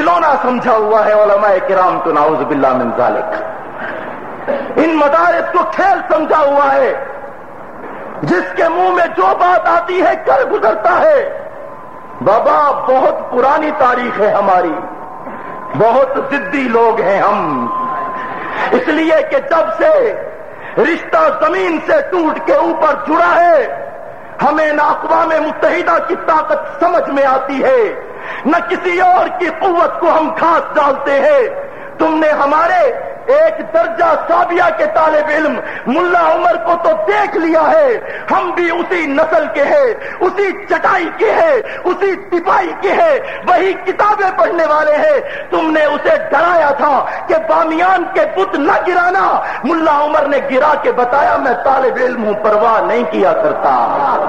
کھلونا سمجھا ہوا ہے علماء کرام تو ناؤز باللہ من ذالک۔ ان مدارس کو کھیل سمجھا ہوا ہے۔ جس کے منہ میں جو بات آتی ہے، کر گزرتا ہے۔ بابا، بہت پرانی تاریخ ہے ہماری۔ بہت ضدی لوگ ہیں ہم۔ اس لیے کہ جب سے رشتہ زمین سے ٹوٹ کے اوپر جڑا ہے، ہمیں نہ اقوام متحدہ کی طاقت سمجھ میں آتی ہے۔ نہ کسی اور کی قوت کو ہم کھاس ڈالتے ہیں۔ تم نے ہمارے ایک درجہ سابیہ کے طالب علم، ملا عمر کو تو دیکھ لیا ہے۔ ہم بھی اسی نسل کے ہیں، اسی چٹائی کے ہیں، اسی ٹپائی کے ہیں، وہی کتابیں پڑھنے والے ہیں۔ تم نے اسے ڈرایا تھا کہ بامیان کے بت نہ گرانا۔ ملا عمر نے گرا کے بتایا، میں طالب علم ہوں، پرواہ نہیں کیا کرتا۔